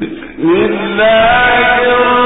بسم الله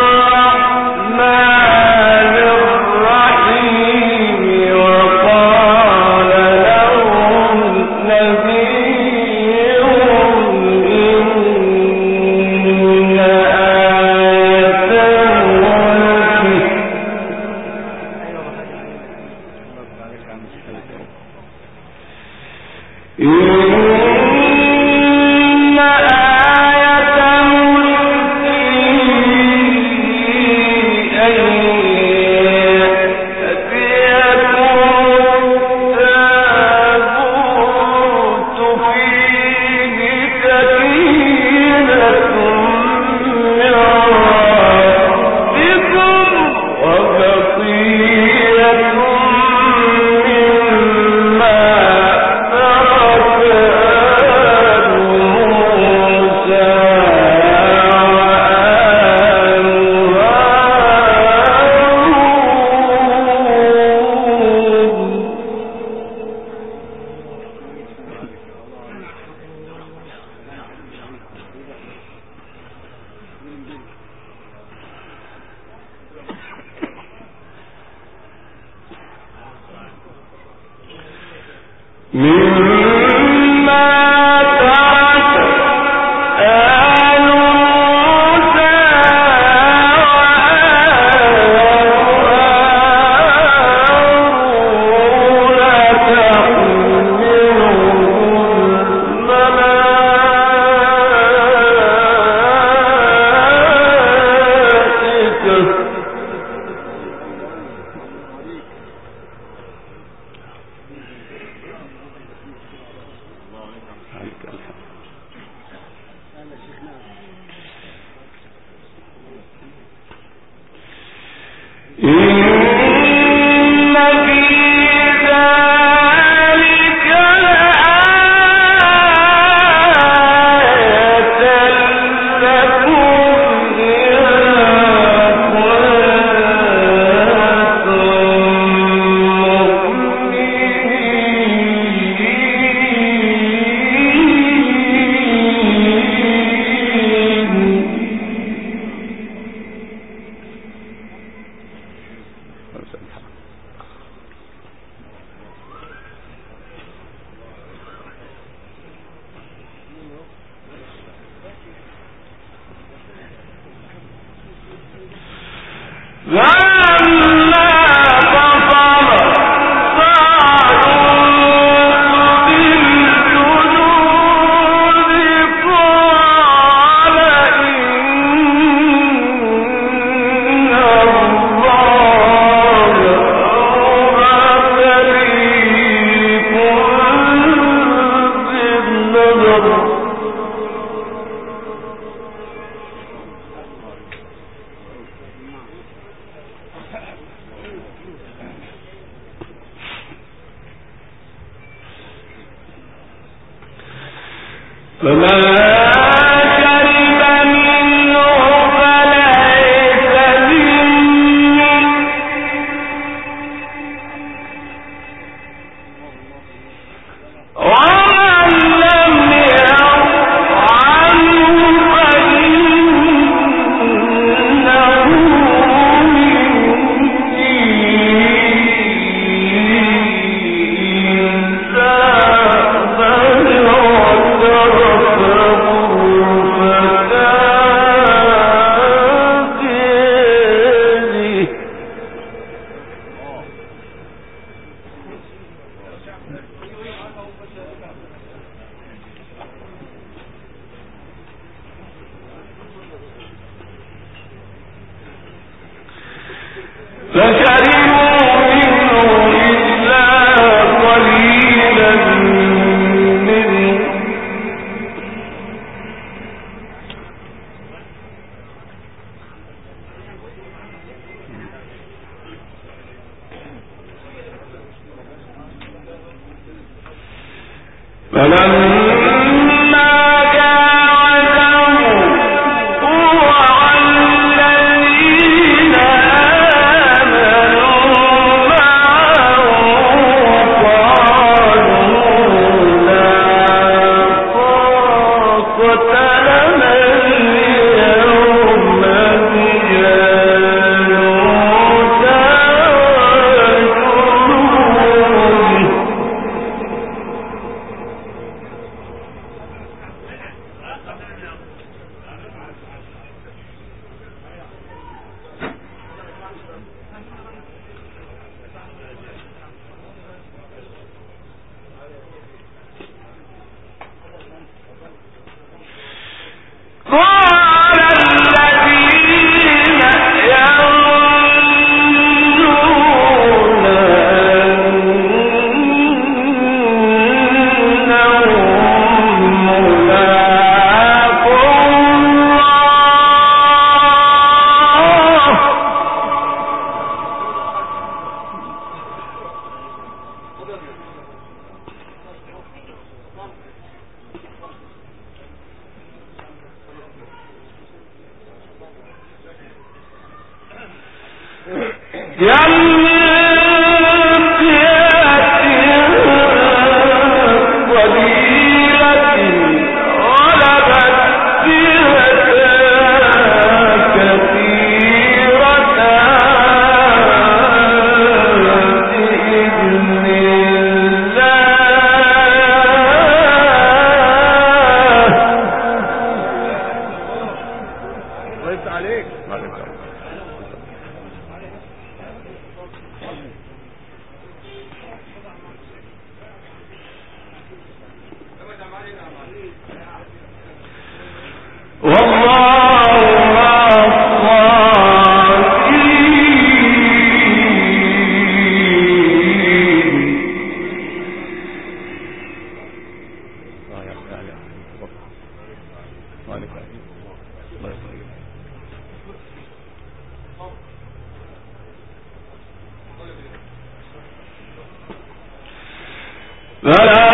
He فلا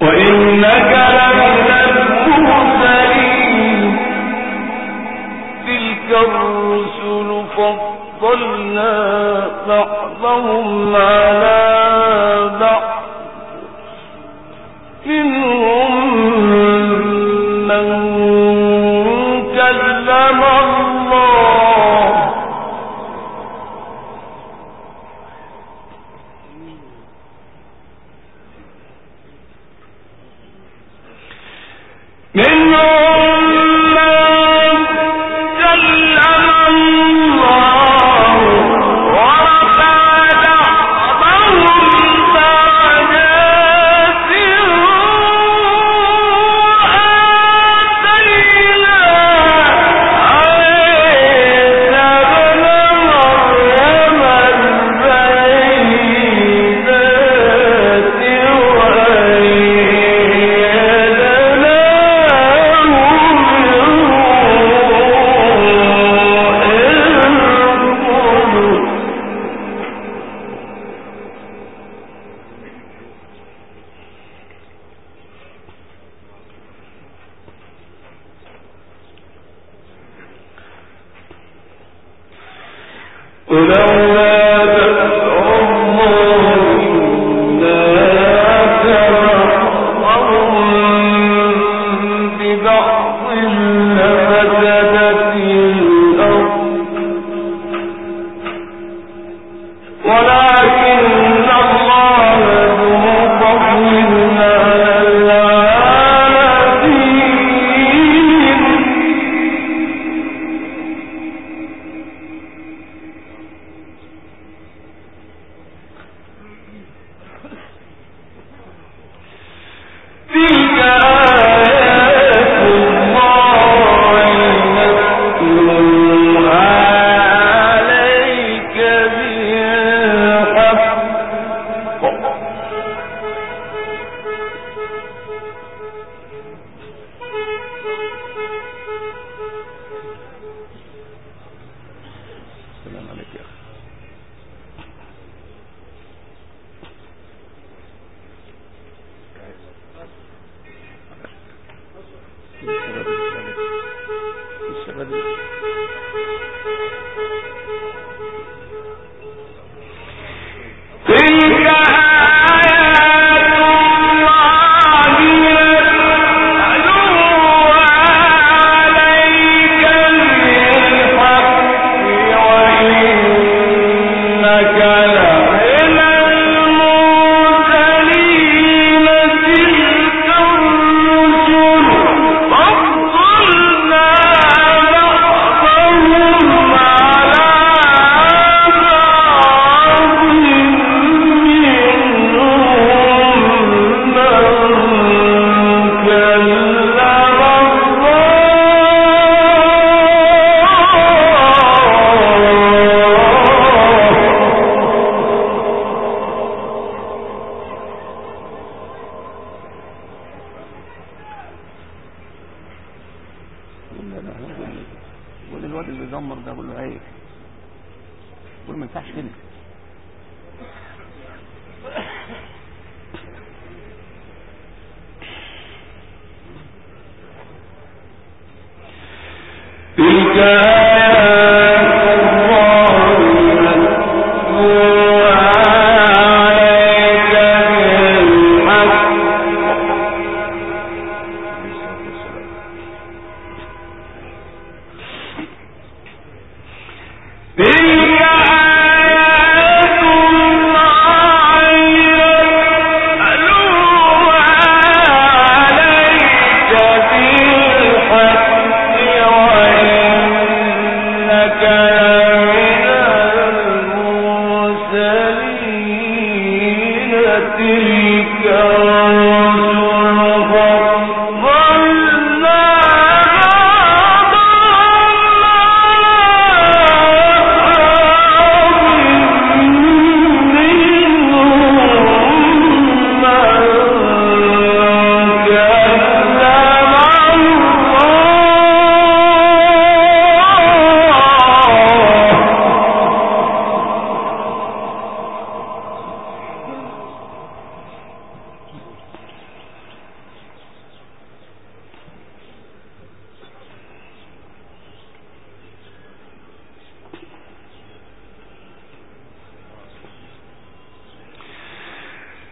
وإنك لمن المرسلين. تلك الرسل فضلنا بعضهم على بعض.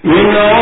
You know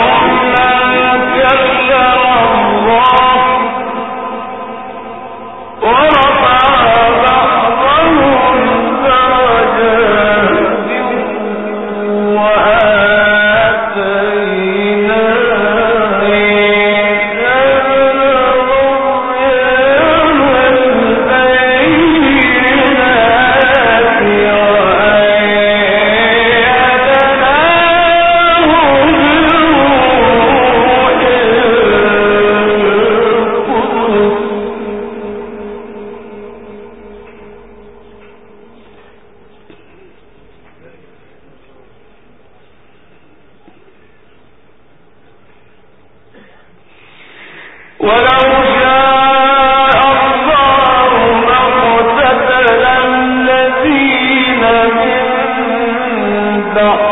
الله